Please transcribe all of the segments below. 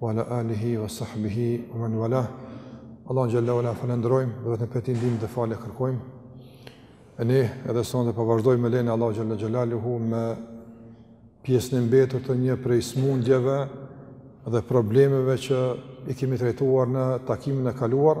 wa ala alihi wa sahbihi wa man wala. Allahun xhelle ue ala falënderojmë, dhe vetëm prej tij ndihmë dhe falje kërkojmë. E ne edhe sonte po vazhdojmë me lejen e Allahut xhelle xhelaluhu me pjesën e mbetur të një prej smundjeve dhe problemeve që i kemi trajtuar në takimin e kaluar.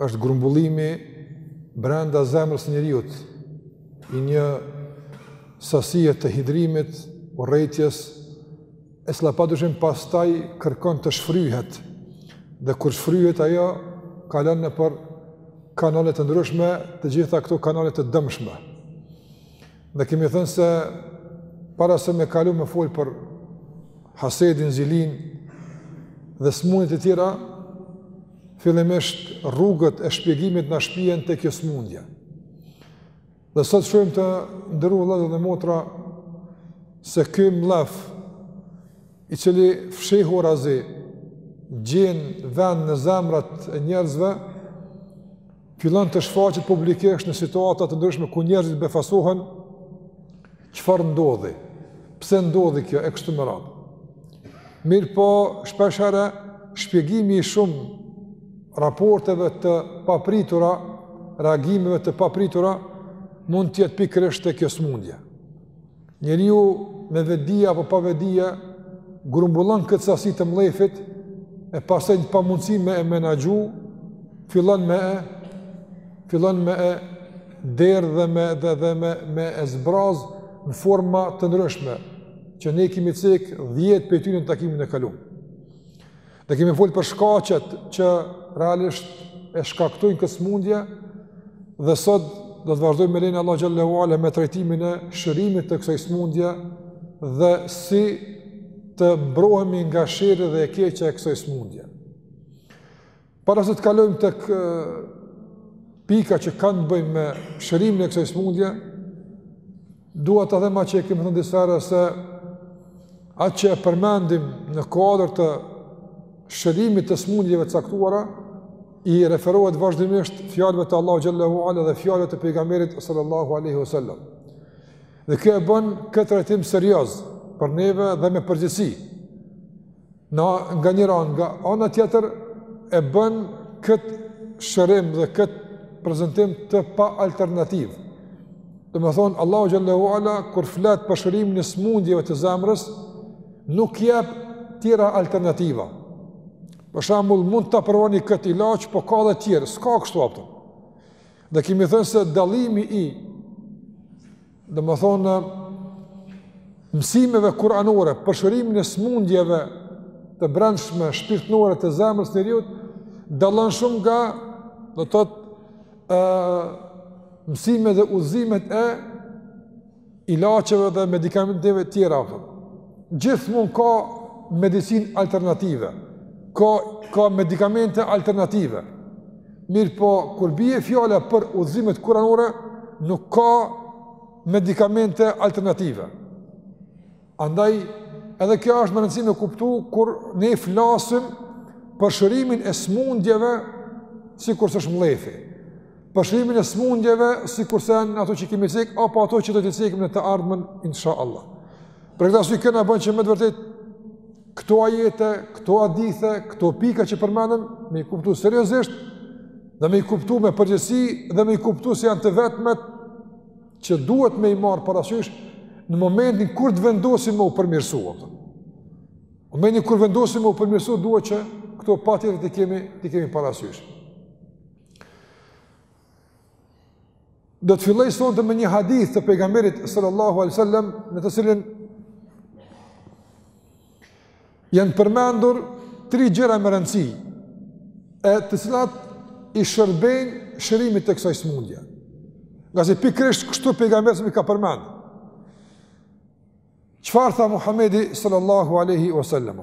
është grumbullimi brenda zemrës së njeriut i një sasie të hidhërimit, urrejtjes, e cila pa dyshim pastaj kërkon të shfryhet, dhe kur shfryhet ajo, kalon nëpër kanale të ndryshme, të gjitha këto kanale të dëmshme. Dhe kemi thënë se para se me kalu me fol për hasedin, zilinë dhe smundjet e tjera, fillimisht rrugët e shpjegimit na shpijnë te kjo smundje. Dhe sot shohim të nderuar vllezër dhe motra se ky mllef i cili fshehurazi gjen vend në zemrat e njerëzve, fillon të shfaqet publikisht në situata të ndryshme ku njerëzit befasohen çfarë ndodhi, pse ndodhi kjo e kështu me radhë. Mirëpo, shpesh herë shpjegimi i shumë raporteve të papritura, reagimeve të papritura mund të jetë pikërisht te kjo smundje. Njeriu me vetëdije apo pa vetëdije grumbullon këtë sasi të mllefit e pastaj në pamundësi me e menaxhu fillon me e fillon me e derdh dhe me dhe dhe me e zbraz në forma të ndryshme që ne i kemi cek 10 prej tyre në takimin e kaluar. Ne kemi fol për shkaqet që realisht e shkaktojnë këtë smundje dhe sot do të vazhdojmë me lejen e Allahut xhelle ue ala me trajtimin e shërimit të kësaj smundje dhe si të mbrohemi nga sherri dhe e keqja e kësaj smundje. Para se të kalojmë tek pikat që kanë të bëjnë me shërimin e kësaj smundje, Dua ta them atë që e kemi thënë disa herë se atë që e përmendim në kuadër të shërimit të smundjeve të caktuara i referohet vazhdimisht fjalëve të Allahu xhelle ue ala dhe fjalëve të pejgamberit sallallahu alaihi wasallam. Dhe kjo e bën këtë trajtim serioz për neve dhe me përgjegjësi. Nga njëra anë, nga ana tjetër, e bën këtë shërim dhe këtë prezentim të paalternativë. Domethënë, Allahu xhelle ue ala, kur flet për shërimin e smundjeve të zemrës, nuk jep tjera alternativa. Për shembull, mund ta provoni këtë ilaç, po ka dhe tjerë, s'ka kështu apëtëm. Dhe kemi thënë se dallimi i Domethënë, mësimeve kuranore, për shërimin e smundjeve të brendshme, shpirtnore të zemrës njeriut, dallon shumë nga, do thotë, mësime dhe udhëzimet e ilaçeve dhe medikamenteve tjera. Gjithkund ka medicinë alternative, ka, ka medikamente alternative, Mirëpo, kur bie fjala për udhëzimet kuranore, nuk ka medikamente alternative. Andaj, edhe kjo është me rëndësi me kuptu, kur ne flasim për shërimin e smundjeve, sikurse është mllefi, për shërimin e smundjeve, sikurse në ato që kemi cek, apo ato që do t'i cekim në të ardhmen, insha Allah. Për këtë arsye kjo na bënë që me të vërtet, Këto ajete, këto hadithe, këto pika që përmendëm, me i kuptu seriozisht, dhe me i kuptu me përgjegjësi, dhe me i kuptu se janë të vetmet, që duhet me i marr parasysh, në momentin kur të vendosim me u përmirësu. Në momentin kur vendosim me u përmirësu, duhet që këto patjetër t'i kemi, t'i kemi parasysh. Do të filloj sonte me një hadith të pejgamberit sallallahu alaihi wasallam në të cilin janë përmendur tri gjëra me rëndësi e të cilat i shërbejnë shërimit të kësaj smundje. Ngase pikërisht kështu pejgamberi i ka përmendur. Çfarë tha Muhamedi sallallahu alaihi wasallam?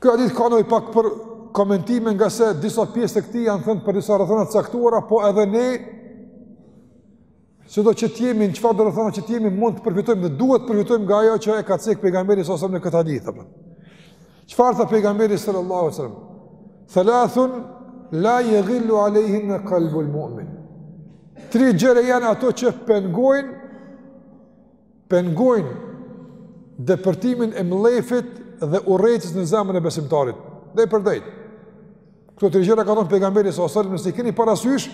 Ky hadith ka nevojë pak për komentime ngase disa pjesë të këtij janë thënë për disa rrethana të caktuara, po edhe ne sido që të jemi në çfarëdo rrethana që të jemi mund të përfitojmë dhe duhet të përfitojmë nga ajo që e ka cek pejgamberi sa sa në këtë hadith. Çfarë tha pejgamberi sallallahu alajhi wasallam? Thalathun la jaghillu alejhinne kalbul mu'min. Tri gjëra janë ato që pengojnë pengojnë depërtimin e mllefit dhe urrejtjes në zemrën e besimtarit. Drejtpërdrejt. Këto tri gjëra ka thënë pejgamberi sa sallallahu alajhi nëse i keni parasysh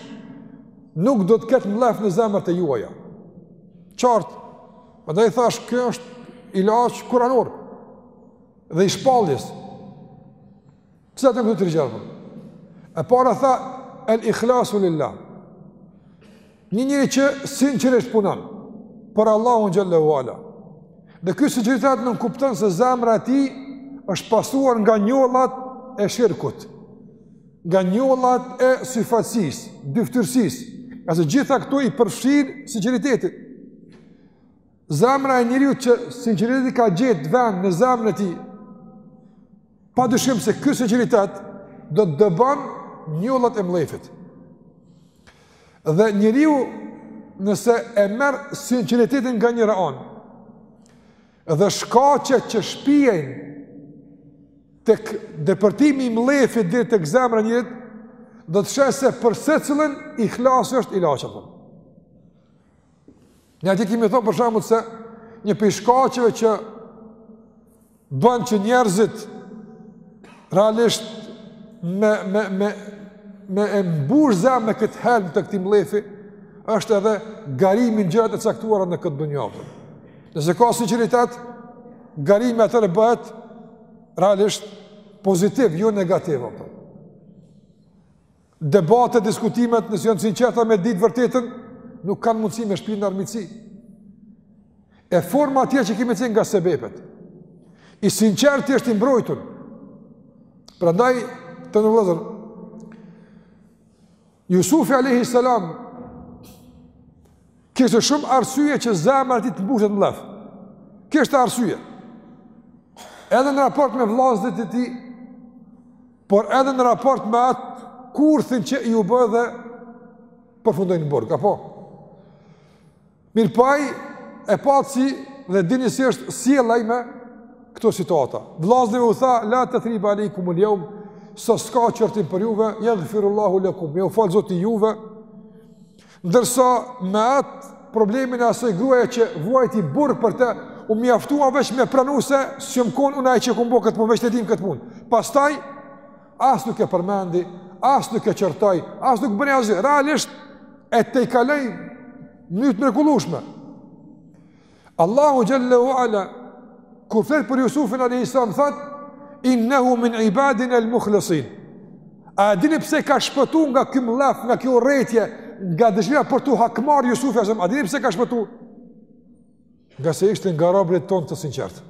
nuk do të ketë mllef në zemrat e juaja. Qartë. Andaj thash kjo është ilaç kuranor. Dhe i shpalljes. Cilat janë këto tri gjëra? E para tha el ikhlasu lillah. Një njeri që sinqerisht punon për Allahun xhelle ue ala. Dhe ky sinqeritet nënkupton se zemra e tij është pastruar nga njollat e shirkut. Nga njollat e syfaqësisë, dyftyrësisë. Ngase gjitha këto i përfshin sinqeriteti. Zemra e njeriut që sinqeriteti ka gjetë vend në zemrën e tij. Pa dyshim se ky sinqeritet do t'i dëbon njollat e mllefit. Dhe njeriu nëse e merr sinqeritetin nga njëra onë, dhe shkaqet që shpijen tek depërtimi i mllefit deri tek zemra e njeriut, do të sheh se për secilin ihlasi është ilaç apo. Ne atje kemi thonë për shembull se një prej shkaqeve që bën që njerëzit realisht me me me me e mbush zemrën me këtë helm të këtij mllefi është edhe garimi në gjërat e caktuara në këtë dynja. Nëse ka sinqeritet, garimi atëherë bëhet realisht pozitiv, jo negativ apo. Debatet, diskutimet, nëse jon t'sinqerta me dit të vërtetën, nuk kanë mundësi me shpi në armiqësi. E forma tjera që kemi cek nga sebepet. I sinqerti është i mbrojtur. Prandaj, të nderuar vëllezër, Jusufi a.s. kishte shumë arsye që zemra e tij të mbushet me mllef. Kishte arsye. Edhe në raport me vllaznit e tij, por edhe në raport me atë kurthin që iu bë dhe përfundoi në burg, apo? Mirëpo e patë si dhe e dini si është sjellë ai me këto situata. Vllazënve u tha, la tethribe alejkumul jeum, sot s'ka qortim për juve, jagfirullahu lekum, jau fal zoti juve, Ndërsa me atë problemin e asoj gruaja që vuajti burg për të, u mjaftua veç me pranu se s'jom kon unë ai që e kom bo këtë punë, veç ta dinë këtë punë. Pastaj, as nuk e përmendi, as nuk e qortoi, as nuk bëri asgjë, realisht e tejkaloi në mënyrë të mrekullueshme. Allahu Xhele ue Ala, kur flet për Jusufin alejhi selam, thot, innehu min ibadinel muhlesin. A e dini pse ka shpëtu nga ky mllef, nga kjo urrejtje, nga dëshira për tu hakmarrë Jusufi alejhi selam, a dini pse ka shpëtu? Ngase ishte nga robërit tonë të sinqertë.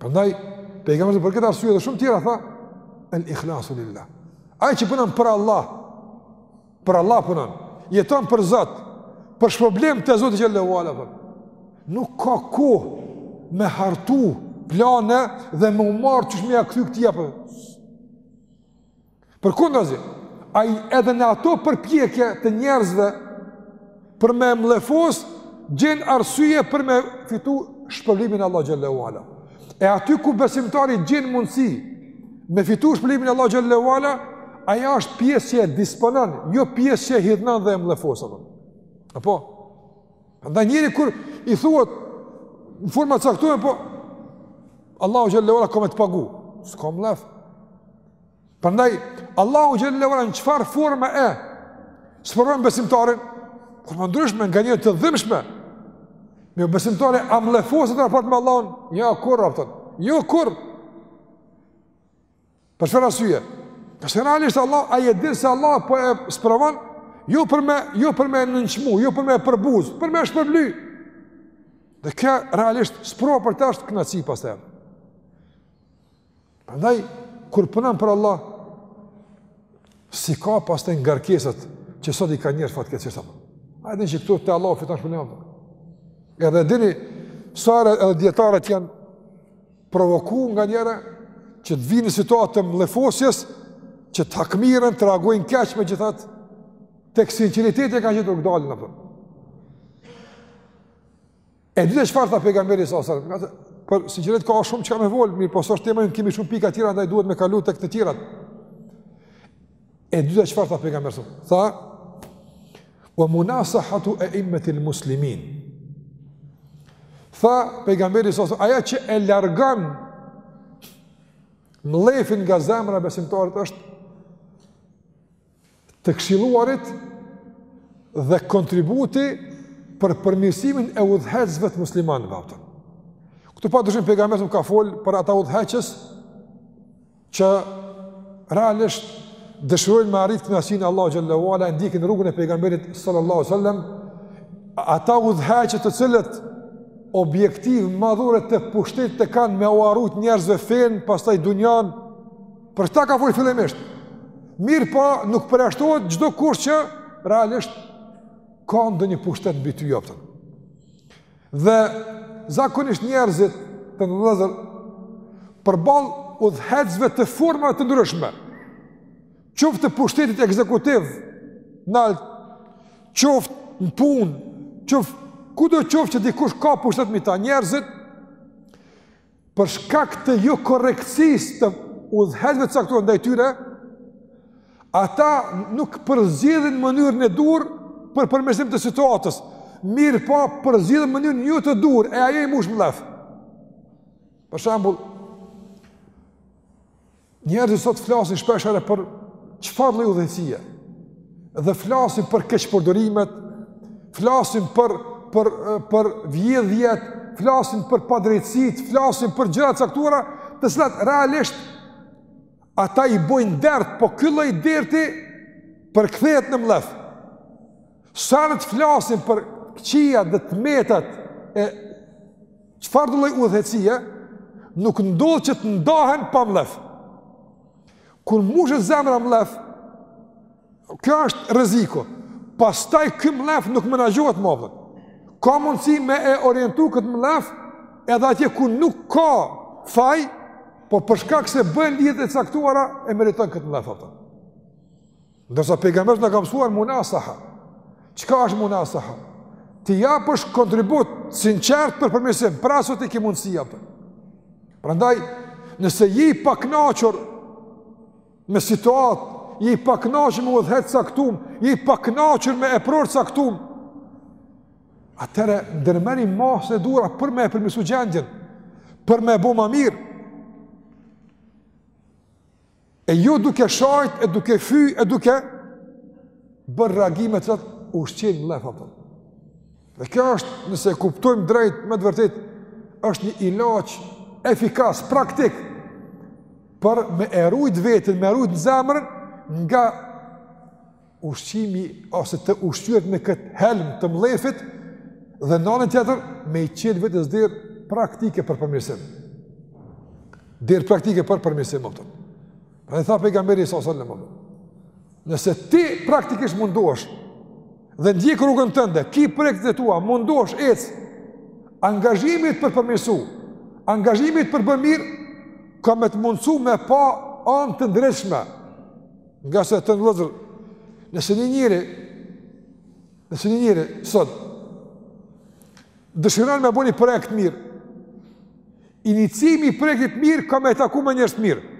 Prandaj pejgamberi për këtë arsye dhe shumë tjera tha el ikhlasu lillah. Ai që punon për Allah, për Allah punon, jeton për Zot, për shpërblim të Zotit xhele ue ala apo. Nuk ka kohë me hartu plane dhe me u marr qysh me ia kthy këtij apo. Përkundrazi, ai edhe në ato përpjekje të njerëzve për me mllefos gjen arsye për me fitu shpërblimin e Allahut xhalle ue ala. E aty ku besimtari gjen mundësi me fitu shpërblimin e Allahut xhalle ue ala, ajo është pjesë që e disponon, jo pjesë që e hidhnon dhe e mllefos. Apo? Dhe njeri kur i thuhet, në forma t'caktume, po, Allahu xhalle ue ala ka me të pagu. S'ka mllef. Prandaj, Allahu xhalle ue ala në çfarë forme e sprovon besimtarin, forma t'ndryshme, nganjëherë të dhimshme, e besimtari a mllefoset në raport me Allahun, jo, kurrë, apo? Jo, kurrë, për çfarë arsye, për se realisht Allah, ai e din se Allah po e sprovon, jo për me, jo për me e nënçmu, jo për me e përbuz, por me e shpërbly, dhe kjo realisht sprova për të ashtë kënaqsi pastaj, Prandaj kur punon për Allah, s'i ka pastaj ngarkesat që sot i ka njeri fatkeqësisht apo. A dhe që këtu të Allah fiton shumë apo. Edhe dini, sa herë edhe dijetarët janë provoku nga njerëz që të vijnë n'situatë të mllefosjes, që të hakmirren, të reagojnë keq megjithatë, tek sinqeriteti e kanë gjetë rrugëdaljen, apo. E dyta çfarë tha pejgamberi a.s., ngase për sinqeritet ka shumë çka me fol, mirëpo sot tema kemi shumë pika të tjera andaj duhet me kalu tek të tjerat. E dytë çfarë tha pejgamberi sa? Tha wa munasahatu a'immati almuslimin. Tha pejgamberi a.s., ajo që e largon mllefin nga zemra e besimtarit është të këshilluarit dhe kontributi për përmirësimin e udhëheqësve të muslimanëve, apo. Këtu pa dyshim pejgamberi ka fol për ata udhëheqës që realisht dëshirojnë me arrit kënaqësinë e Allahut xhalle ue ala e ndjekin rrugën e pejgamberit sallallahu alaihi wasallam ata udhëheqës të cilët objektiv madhore të pushtetit të kanë me ua rujt njerëzve fenë, pastaj dunjanë, Për këta ka folë fillimisht. Mirëpo nuk përjashtohet çdokush që realisht ka ndonjë pushtet mbi ty, apo. Dhe zakonisht njerëzit janë mllefosur përballë udhëheqësve të formave të ndryshme. Qoftë të pushtetit ekzekutiv t'naltë, qoftë në punë, qoftë kudo qoftë që dikush ka pushtet mbi ta, njerëzit, për shkak të jokorrektësisë të udhëheqësve të caktuar ndaj tyre, ata nuk përzgjedhin mënyrën e duhur për përmirësim të situatës, mirëpo përzgjedhin mënyrën jo të duhur, e ajo i mush mllef. Për shembull, Njerëzit sot flasin shpeshherë për çfarë lloj udhëheqësie. Dhe flasin për keqpërdorimet, flasin për për për vjedhjet, flasin për padrejtësitë, flasin për gjëra të caktuara, të cilat realisht ata i bojnë dert, po ky lloj derti përkthehet në mllef. Sa herë të flasin për këqijat dhe të metat e çfarëdo lloj udhëheqësie nuk ndodh që të ndahen pa mllef. Kur mushet zemra mllef, ky është rreziku. Pastaj ky mllef nuk menaxhohet më, a po. Ka mundësi me e orientu këtë mllef edhe atje ku nuk ka faj, po për shkak se bëhen lidhjet e caktuara, e meriton këtë mllef, a kupton. Ndërsa pejgamberi na ka mësuar munasaha. Çka është munasaha? T'i japësh kontribut t'sinqertë për përmirësim, për aq sa ti ki mundësi, a po. Prandaj, nëse je i pakënaqur me situatë, je i pakënaqur me udhëheqës t'caktum, je i pakënaqur me epror t'caktum, atëherë ndërmerri masat e duhura për me e përmirësu gjendjen, për me e bo ma mirë. E jo duke shajt, e duke fy, e duke bërë reagime të të ushqejnë mllef, a kupton. Dhe kjo është, nëse kuptojmë drejt, me të vërtetë, është një ilaç efikas, praktik, për me e rujt veten, me e rujt zemrën, nga ushqimi ose të ushqyerit me këtë helm të mllefit dhe në anën tjetër me i çel vetes derë praktike për përmirësim. Derë praktike për përmirësim, kupton. Prandaj tha pejgamberi a.s., kupton. Nëse ti praktikisht mundohesh dhe ndjek rrugën tënde, ki projekte të tua, mundohesh, ec, angazhim për me përmirësu, angazhim për me bë mirë, ka me të mundësu me pa anë të ndritshme, Ngase, të nderuar vëllezër, nëse një njeri, nëse një njeri, sot, dëshiron me bo një projekt t'mirë, inicimi i projektit t'mirë ka me e taku me njerëz t'mirë.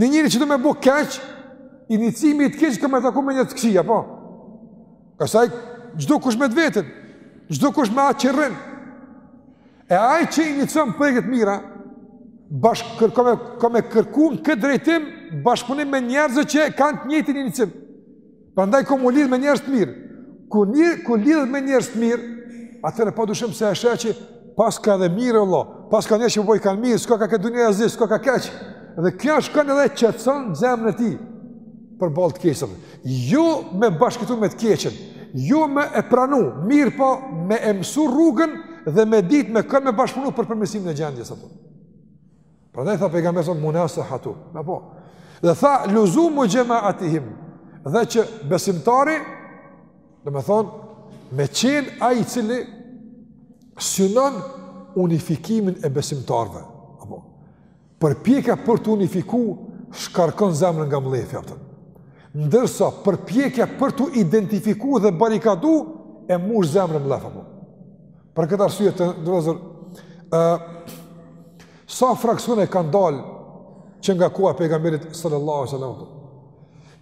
Një njeri që do me bo keq, inicimi i t'keqes ka me e taku me njerëz t'këqij, a po. Ngase ai, çdokush me të vetin, çdokush me atë që rrin. E ai që inicion projekte t'mira, bashkë, kërko,, ka me kërku në këtë drejtim, bashkëpunim me njerëzit që kanë të njëjtin inicim. Prandaj ka m'u lidhë me njerëz të mirë. Kur, një, kur lidhet me njerëz të mirë, atëherë pa dyshim se e sheh që paska edhe mirë, Allah, paska njerëz që bojkan mirë, s'koka kjo dunja e zezë, s'koka keq. Dhe kjo shkon edhe qetëson zemrën e tij. përballë të këqijave, jo me bashkëjetu me të keqen, jo me e pranu, mirëpo me e mësu rrugën dhe me ditë me kën me bashkëpunu për përmirësimin e gjendjes, a kupton. Prandaj tha pejgamberi, munasahatu, po. Dhe tha, luzumu xhemaatihim, dhe që besimtari, domethënë, me qenë ai i cili synon unifikimin e besimtarëve. Apo. Përpjekja për t'u unifiku shkarkon zemrën nga mllefi, a kupton. Ndërsa përpjekja për t'u identifiku dhe barikadu e mush zemrën mllef apo. Për këtë arsye të nderuar ë sa fraksione kanë dal që nga koha e pejgamberit sallallahu alaihi wasallam.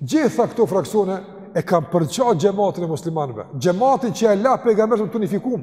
Gjitha këto fraksione e kanë përçarë xhamatin e muslimanëve. Xhamatin që e la pejgamberi të unifikum.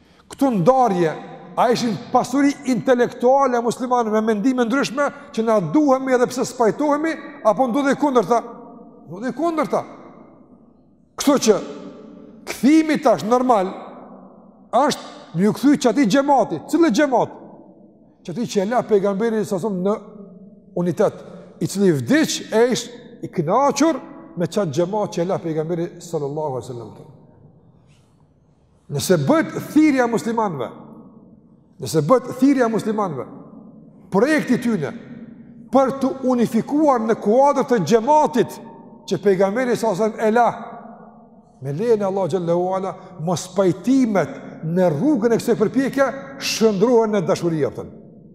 Këto ndarje, a ishin pasuri intelektuale e muslimanëve me mendime ndryshme, që na duhemi edhe pse s'pajtohemi, apo ndodhi e kundërta? Ndodhi e kundërta. Kështu që, kthimi tash normal, është me u kthy qatij xhemati, cilit xhemat? Qatij që e la pejgamberi sallallahu alaihi wasallam në unitet, i cili vdiq e ishte i knaqur me qat xhemat që e la pejgamberi sallallahu alaihi wasallam. Nëse bëhet thirrja e muslimanëve, nëse bëhet thirrja e muslimanëve, projekti i tyne për t'u unifikuar në kuadër të xhematit që pejgamberi sallallahu alaihi wasallam e la, me lejën e Allah Xhelle ue Ala, mospajtimet në rrugën e kësaj përpjekje, shndërrohen në dashuri, a kupton.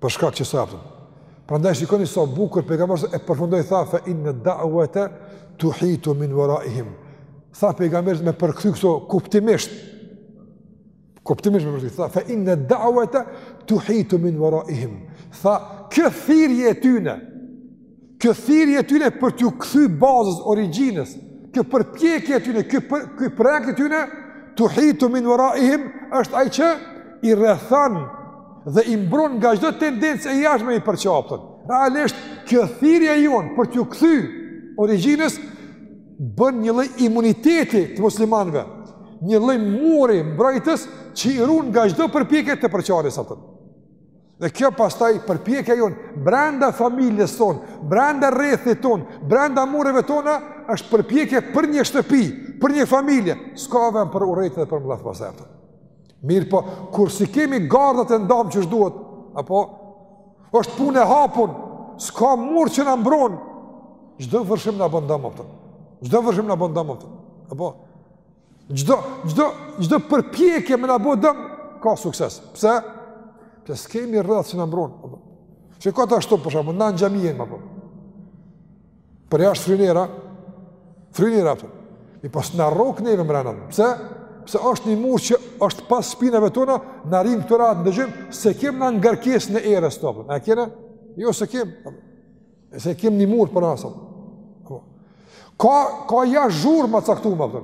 Për shkak që a kupton. Prandaj shikoni sa bukur pejgamberi e përfundoi tha fa in da'wata tuhitu min wara'ihim. Tha pejgamberi me përkthy këto kuptimisht. Kuptimisht me përkthy tha fa in da'wata tuhitu min wara'ihim. Tha kjo thirrje e tyne Kjo thirrje e tyne për t'iu kthy bazës, origjinës, kjo përpjekje e tyne, ky për, ky projekt i tyne, tuhitu min waraihim është ai që i rrethon dhe i mbron nga çdo tendencë e jashtme i përqafton. Realisht kjo thirrje jonë për t'iu kthy origjinës bën një lloj imuniteti të muslimanëve, një lloj muri mbrojtës që i ruan nga çdo përpjekje të përçarjes, a kupton. Dhe kjo pastaj përpjekja jonë, brenda familjes tonë, brenda rrethit tonë, brenda mureve tona, është përpjekje për një shtëpi, për një familje, s'ka vend për urrejtje dhe për mllef pastaj, a kupton. Mirëpo, kur s'i kemi gardhet e ndame qysh duhet, apo, është punë e hapun, s'ka mur që na mbron, çdo vërshim na bon dam, a kupton, çdo vërshim na bon dam, a kupton, apo, Çdo, çdo, çdo përpjekje me na bo dom, ka sukses. Pse? Se s'kemi rreth që na mbron, apo? Çka tash, për shembull, na n'xhaminë, apo? Përjashta fryn era, fryn era, apo? Me pas po në rrok neve mrena, pse? Se është një mur që është pas spinave tona, na rrimë ktu rahat n'dëgjim, s'e kem na ngarkesën e erës, apo? A e kena? Jo, s'e kem, apo? E se kem një mur, për atë. Po. Ka, ka jashtë zhurma t'caktume, apo.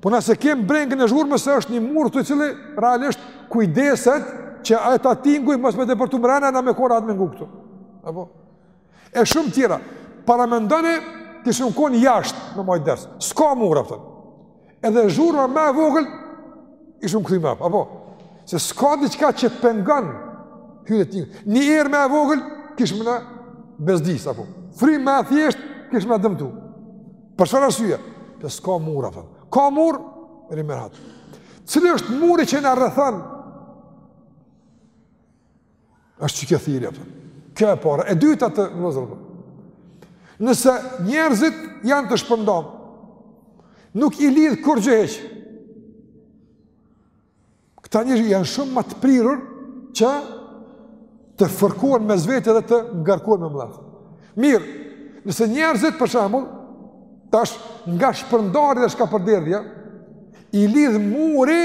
Po na s'e kem brengën e zhurmës, se është një mur ktu i cili realisht kujdeset që ata tinguj mos me depërtu mrena, na me kon rahat me ngu këtu. Apo? E shumë tjera. Paramendoni t'ishum kon jashtë me majt ders. S'ka mur, apo. Edhe zhurma ma e vogël, ishum kthy mrapa, apo? Se s'ka diçka që pengon, hyn një, një erë ma e vogël, kish me na bezdisë, apo? Fryma ma e thjeshtë, kish me na dëmtu. Për çfarë arsye? Se s'ka mur, apo. Ka mur, rri rahat. Cili është muri që na rrethon? Është kjo thirrja, apo. Kjo e para. E dyta vëllezër, apo. Nëse njerëzit janë të shpërndam, nuk i lidhë kurgjë hiç. Këta njerëz janë shumë ma të prirur që të fërkohen mes vete dhe të ngarkohen me mllef. Mirë, nëse njerëzit, për shembull, tash nga shpërndarja dhe shkapërderdhja, i lidh muri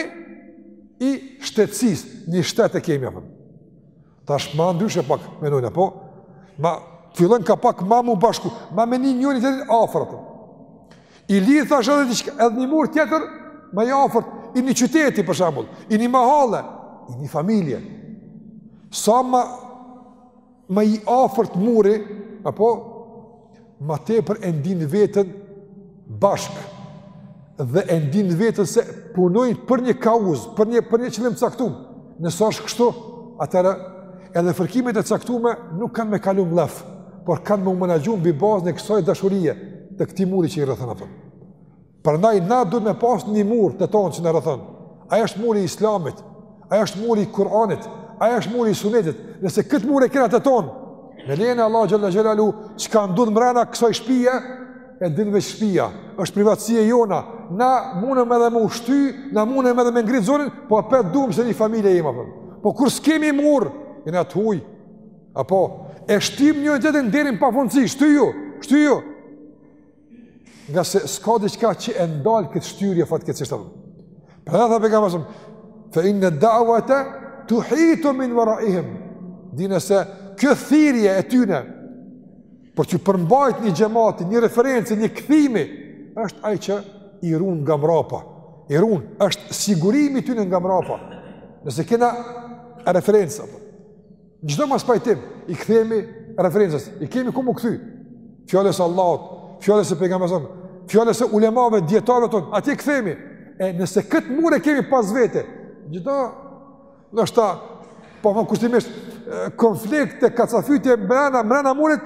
i shtetsisë, një shtet e kemi apo. Tash ma ndryshe pak menojnë apo. Ma fillojnë ka pak ma m'u bashku, ma me ni njëri-tjetrin afër apo. I lidh tash edhe diçka, edhe një mur tjetër ma i afërt, i një qyteti për shembull, i një mahalle, i një familje. Sa ma Ma i afërt muri, apo ma tepër e ndijnë veten bashkë dhe e ndijnë veten se punojnë për një kauzë, për një për një qëllim të caktum. Nëse është kështu, atëherë edhe fërkimet e caktume nuk kanë me kalu n'mllef, por kanë me u menaxhu mbi bazën e kësaj dashurie të këtij muri që i rrethon ata. Prandaj na duhet me pas një mur të tanë që na rrethon. Ai është muri i islamit, ai është muri i Kur'anit, ai është muri i sunetit. Nëse këtë mur e kena të tanë, me lejen e Allahut Xhelle Xhelaluhu, çka ndodh mrena ksaj shpije, e din veç shpija, është privatësi e jona, na mundëm edhe me u shty, na mundëm edhe me ngritë zonin, po apet duhemi se një familje jema. Për. Po kur s'kemi mur, jena t'huj, apo, e shtyjmë njëri-tjetrin deri n'pafundësi, shtyju, shtyju, nga se s'ka diçka që e ndalë këtë shtyrje fatkecisht atë. Për këte tha pejgamberi sa sëm, fe inne da'watehum tuhitu min veraihim, domethënë se kjo thirje e tyne, për t'ju përmbajt një xhemati, një referenci, një kthimi, është ai që i run nga mrapa, i run, është sigurimi tyne nga mrapa, nëse kena referencën, Çdo mospajtim i kthemi referencës. E kemi ku m'u kthy. Fjalës së Allahut, fjalës së pejgamberit, fjalës së ulemave, dietarëve tonë, atje kthemi. E nëse kët mur e kemi pas vete, çdo, ndoshta po thom kushtimisht konflikte, kacafytje brenda brenda murit,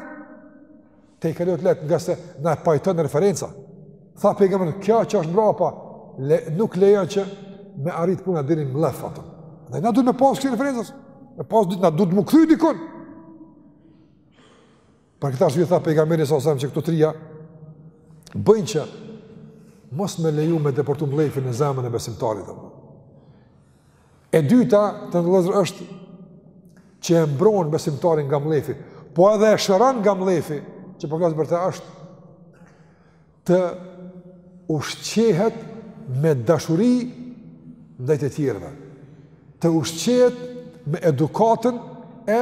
Tejkalohet lehtë ngase na pajton referenca. Tha pejgamberi, kjo që është mbrapa, nuk lejon që me arrit puna deri në mllef atë. Dhe na duhet me pas kësi referenca, me pas ditë, na duhet me u kthy dikun. Për këta shih tha pejgamberi sa sem që këto trija, bëjnë që mos me leju me deportu mllefi në zemrën e besimtarit. Dhe. E dyta, të ndershëm vllezër është që e mbron besimtarin nga mllefi, po edhe e shëron nga mllefi, që po flas për te, është të ushqehet me dashuri ndaj të tjerëve, të ushqehet me edukatën e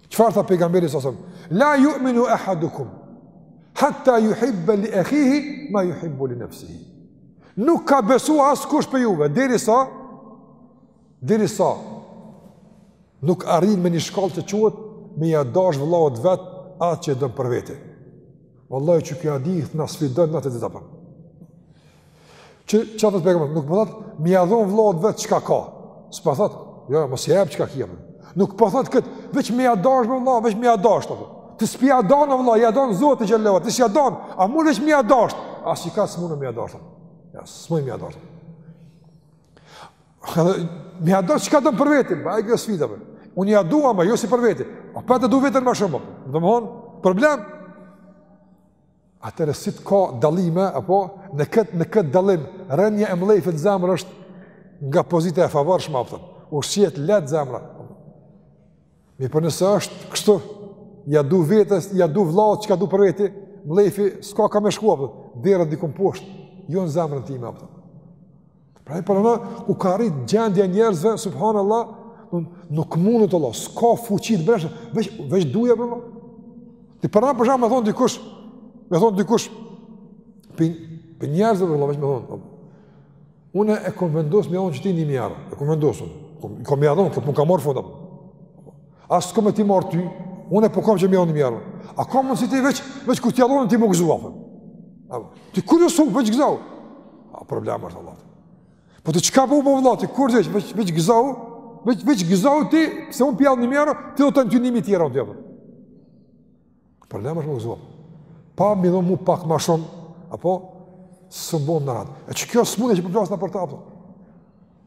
Çfarë tha pejgamberi sa sëm? La yu'minu ahadukum hatta yuhibba li akhihi ma yuhibbu li nafsihi. Nuk ka besu askush prej juve derisa derisa nuk arrin me një shkallë të quhet me ia dash vëllaut vet atë që do për veti. Vallahi që ky hadith na sfidon natë e ditë apo. Që çfarë thotë pejgamberi? Nuk po thotë me ia dhon vëllaut vetë çka ka. S'po thotë, jo, mos i jap çka ke. Nuk po thotë kët, veç me ia dash more vëllau, veç me ia dash atë. Ti s'po ia dhon vëllaut, ia dhon Zoti vëllaut, ti s'ia dhon, a mund veç me ia dash? A as s'mund me ia dash? Jo, s'muj me ia dash. Me ia dash çka don për veten, po kjo sfida. Unë ia dua ama jo si për veten. Po pak e du veten më shumë. Domthon, problem Atëherë si të ka dallime apo në kët në kët dallim rrënja e mllefit në zemër është nga pozita e favorshme apo ushqehet leht zemra. Mirëpo nëse është kështu ja du vetes, ja du vllaut çka du për veti, mllefi s'ka kah me shku apo del diku poshtë, jo në zemrën time apo. Pra po na, ku ka rrit gjendja e njerëzve, subhanallah, nuk mundët Allah, s'ka fuqi besa, veç, veç duja për Allah. Ti para, po thom me thonë dikush, me thonë dikush, prej, prej njerëzve për Allah, veç me thonë, Allah. Une e kom vendosë me onë që ti një mjarë, e kom vendosë, kom, kom ia dhonë, këtë më ka morë fotëm. A s'ko me ti marë ty, unë e po kam që mi onë një mjerë. A ka mund si ti veç, veç ku t'ja dhonë ti më gëzua, për. A, ti kur ju su, veç gëzau. A, problem është Allah. Po ti çka po po vëlla ti, kur veç, veç, veç gëzau, veç, veç gëzau ti, se unë pjallë një mjerë, ti do të në ty nimi tjera, tjera, tjera. Problem është më gëzua. Pa mi dhonë mu pak ma shumë, apo, s'bon në ratë. E që kjo smundje që po plas po në për ta, për.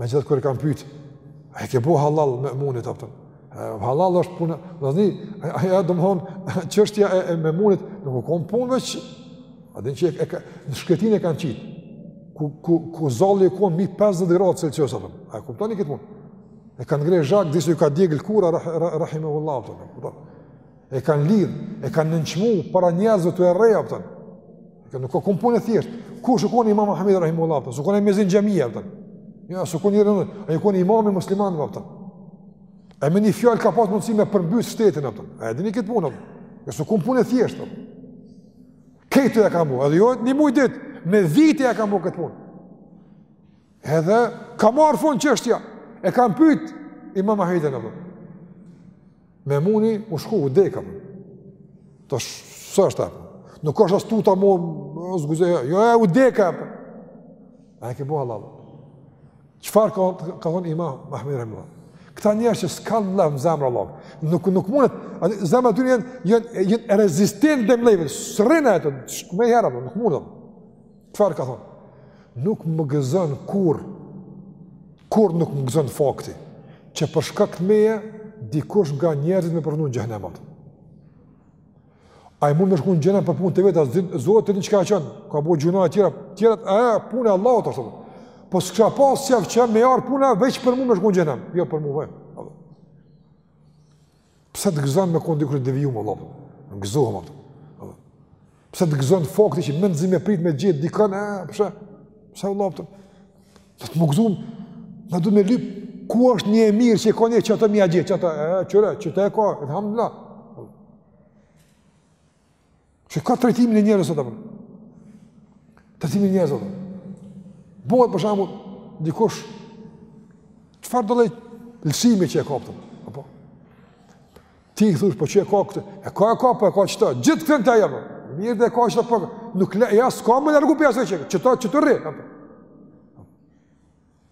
Megjithatë kur e kanë pytë, a e ke bo hallall Me'munit, a kupton? Hallall është punë, dhe zni, ajo do me thonë, çështja e, e Me'munit, nuk u kon punë veç, a din që e, e, në shkretinë e kanë qitë, ku, ku, ku zalli u kon mi 50 gradë Celsius, a kupton, a e kuptoni këtë punë? E kanë ngreh zhag, derisa ju ka djegë lëkura, rahimehullah, a kupton, e kanë lidh, e kanë nënçmu para njerëzve e tjera apo. Kjo nuk u kon punë e thjeshtë. Kush u kon Imam Ahmedi rahimehullah apo? S'u kon muezin xhamie apo. Jo, s'u kon i rëndomtë, ai u kon Imam i muslimanëve apo. Ai me një fjalë ka pas mundësi me përmbys shtetin apo. A e dini këtë punë apo? Kjo s'u kon punë e thjeshtë apo. Këto ja kanë bërë, edhe jo në një ditë, me vite ja kanë bërë këtë punë. Edhe ka marrë fund çështja. E kanë pyet Imam Ahmedin apo. Me'muni u shku, u dekë. Të së është apo. Nuk është as tuta mu, s'guxe, jo, jo, ai u dekë apo. A e ke bo hallall? Çfarë ka, ka thonë imam Ahmedi rahimehullah? Këta njerëz s'kanë mllef në zemër vallah. Nuk, nuk mundet, zemrat e tyne jonë, jonë, jonë rezistente ndaj mllefeve, s'rrinë aty, me herë, nuk mundet. Çfarë ka thonë? Nuk më gëzon kur, kur nuk më gëzon fakti, që për shkak të meje, dikush nga njerëzit me përfundon në xhehnem. Ai mund me shku në xhehnem për punë të veta, a Zoti e din çka ka qenë, ka bo gjynahe tjera, tjera, ajo punë e Allahut ashtë, po s'kisha pas qef me ardh puna, veç për mu me shku në xhehnem, jo për mu, valla. Pse të gëzon me kon dikush i devijum valla. Gëzohem atë. Pse të gëzon fakti që mezi me prit me gjet dikon, a pse? Pse valla atë? Të të mugzum, na duhet me lyp ku është një e mirë që ka njeri, qata me gjet, qata, a qyre, qata e ka, elhamdulilah. Që ka trajtimin e njerëzve, trajtimin e njerëzve, për shembull dikush çfarëdo lloj lëshimi që e ka këtu apo ti i thush po qe ka këtë e ka e ka po e ka qito gjithë këto ajo po mirë edhe ka qito po nuk le ja s'ka me m'largu pjesë që çto çto rri apo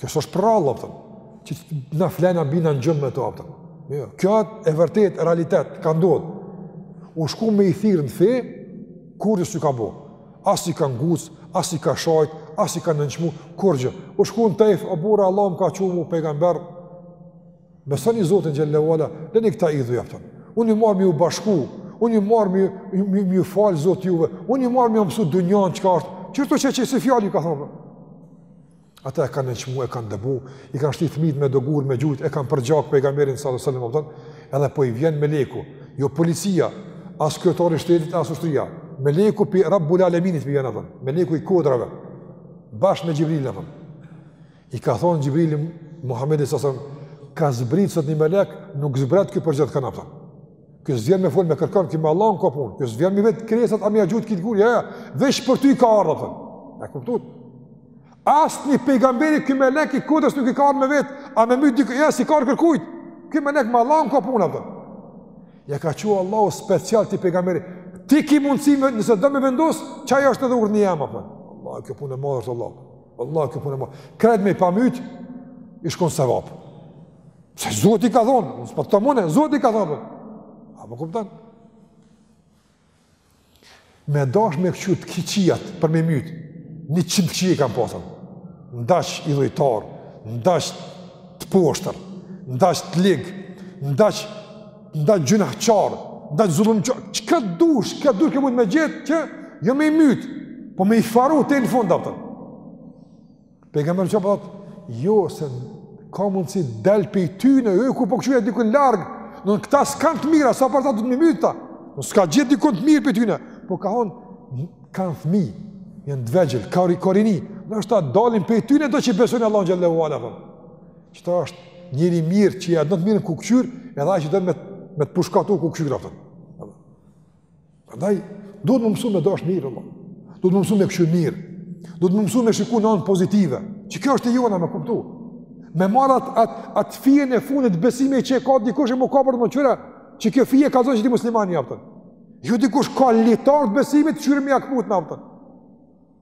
Kjo s'është prallë, a kupton, që na flejna bina në gjumë me të, a kupton. Jo, kjo e vërtet, realitet, ka ndodhë. U shku me i thirrë në fe, kurgjë s'ju ka bo. As i ka nguc, as i ka shajt, as i ka nënçmu, kurgjë. U shku në Taif, o burra, Allah më ka çu mu pejgamber, besoni Zotin xhele ve ala, lëni këta idhuj, a kupton. Unë jam ardh me ju bashku, unë jam ardh me, me, me ju falë Zoti juve, unë jam ardh me ju mësu dynjanë çka është. Qeto që që si fjalë i ka thonë, Ata e kanë nënçmu, e kanë dëbu, i kanë shti fmijt me do gur me gjujt, e kanë përgjak pejgamberin sallallahu sallam a kupton, edhe po i vjen meleku, jo policia, as kryetari shtetit, as ushtria, meleku pi rabbul aleminit po i vjen a kupton, meleku i kodrave, bashkë me Xhibrilin a kupton. I ka thonë Xhibrili, Muhammed alejhi selam, ka zbritë sot një melek, nuk zbret ky për gjithkanë a kupton. Ky s'vjen me fol me kërkon, ky me Allahun ka punë. Ky s'vjen me vet krejt a me gjujt kit gur. Ja, ja. Veç për ty ka ardhë a kupton. A kuptuat? Asnji pejgamberi ky melek i kodrës nuk i ka ardhë me vet, a me myt dikë, ja s'i ka kërkujt. Ky melek me Allahun ka punë a kupton. Ja ka çu Allahu special këtij pejgamberi. Ti ki mundësi me nëse do me vendos, çaj është edhe urdhni jam apo. Vallah kjo punë e madhe është vallah. Vallah kjo punë e madhe. Krejt me i pa myt i shkon sevap. Se Zoti i ka thonë, unë s'po këta mune, Zoti i ka thonë. A më kupton? Me dash me kqyr të këqijat për me mytë, njëqind këqija i kanë pasë. Në dash idhujtarë, në dash të poshtër, në dash të ligë, në dash, në dash gjynahqarë, në dash zullumqarë. Çka dush, ka dush ke mund me gjetë që jo me i mytë, po me i faru deri në fund, a kupton. Pejgamberi çfarë thotë? Jo se ka mundsi dal pej tyne, jo ku po kqyr ai diku larg. Ndoshta këta s'kan të mira, sa për ta duhet me myt ata. Ndoshta s'ka gjë diçka të mirë pej tyne. Po ka thon kanë fëmi, janë të vegjël, ka ri ka rini. Ndoshta dalin pej tyne do që besojnë Allahun xhele ve ala. Po. Qysh është njeri i mirë që ja don të mirën ku kqyr, edhe ai që do me me të pushkatu ku kqyr a kupton. Prandaj duhet m'u msu me dashtë mirë vallah. Duhet m'u msu me kqyr mirë. Duhet m'u msu me shiku anën pozitive. Që kjo është e jona me kuptu. Me marr atë at, at fijen e fundit besimi që ka dikush e m'u kap për të, me kqyr a, që kjo fije kallzon që ti musliman je a kupton. Jo dikush ka litar të besimit, kqyr me ja këput a kupton.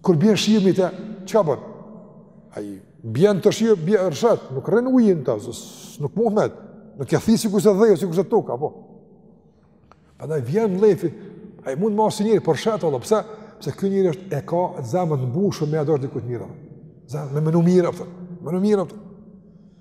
Kur bjen shiu mi te, çka bën? Ai bjen te shiu, bjen rrshet, nuk rrin uji n'ta, nuk mund me. Nuk e thith sikurse dheu, sikurse toka po. Prandaj vjen mllefi, ai mund mos i njeri, po rrshet valla, pse? Pse ky njeri është e ka zemrën e mbushur me ato diçka të mirë. Zemrën me menu mirë a kupton. Menu mirë a kupton.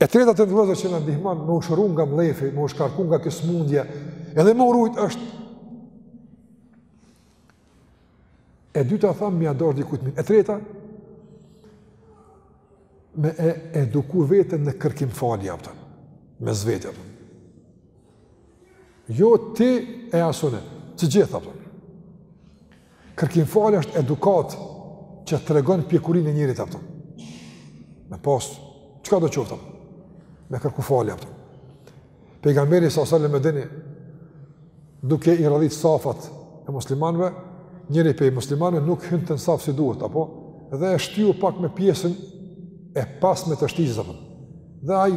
E treta të vëllezër që na ndihmon me u shëru nga mllefi, me u shkarku nga kjo smundje, edhe me u rujt është E dyta thamë m'ia dasht dikujt t'mirën. E treta, me eduku veten në kërkim falje, apton, me zvetë, apton. Jo ti e as unë, të gjithë, apton. Kërkim-falja është edukatë që tregon pjekurinë e njerit, apton. Me pasë, çkado qoftë, apton? Me kërku falje, apton. Pejgamberi s.a.s. e dini, duke i radhit safat e muslimanve, njëri pej muslimanve nuk hynte në saf si duhet, apo? Dhe e shtyu pak me pjesën e pasme të shtizës, apton. Dhe ai,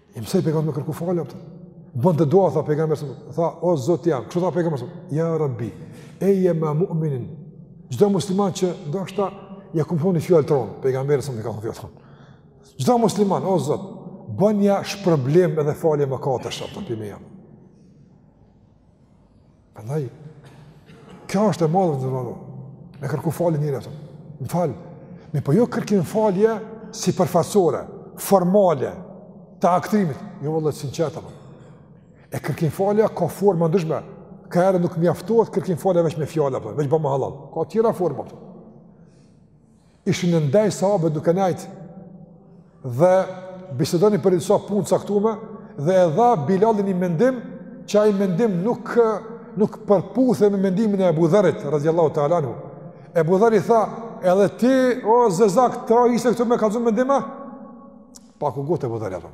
E pse pejgamberi me kërku falje, apton? Bënte dua tha pejgamberi, tha o Zot jem, kështu tha pejgamberi, ja Rabbi, ejjuma mu'minin. Çdo musliman që ndoshta ia kom thonë një fjalë t'rond, pejgamberi sa më ka thënë t'rond. Çdo musliman o Zot, bënja shpërblim edhe falje mëkatesh atë për më. Prandaj, kjo është e madhe vëllezër, me kërku falje njeri, apton, më fal, mirëpo jo kërkim falje sipërfaqësore, formale, të aktrimit, jo vëlla, të sinqerta, apton. E kërkim falja ka forma t'ndryshme, ka herë nuk mjaftohet kërkim falja veç me fjalë, apton, veç bëma hallall, ka tjera forma, apton. Ishin në ndejë sahabët duke nejt dhe bisedonin për disa punë të caktume dhe e dha Bilali një mendim që ai mendim nuk nuk përputhej me mendimin e Ebu Dherrit radhiyallahu ta'ala anhu. Ebu Dherri tha, edhe ti o zezak ta ishe këtu me kallzu mendime? Pak u ngut Ebu Dherri, apton.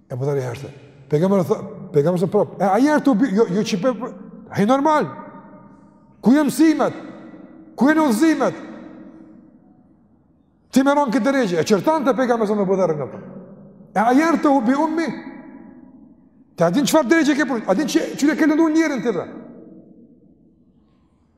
E po tani hashtë. Pejgamberi tha, pejgamberi sa prop. E ajjertehu jo jo çipe. Ai normal. Ku janë mësimet? Ku janë udhëzimet? Ti me ra n'këtë derexhe, e qortonte pejgamberi sa Ebu Dherrin, apton. E ajjertehu bi ummihi. Ti a din çfarë derexhe ke për? A din qysh e ke lëndu njerin tjetër?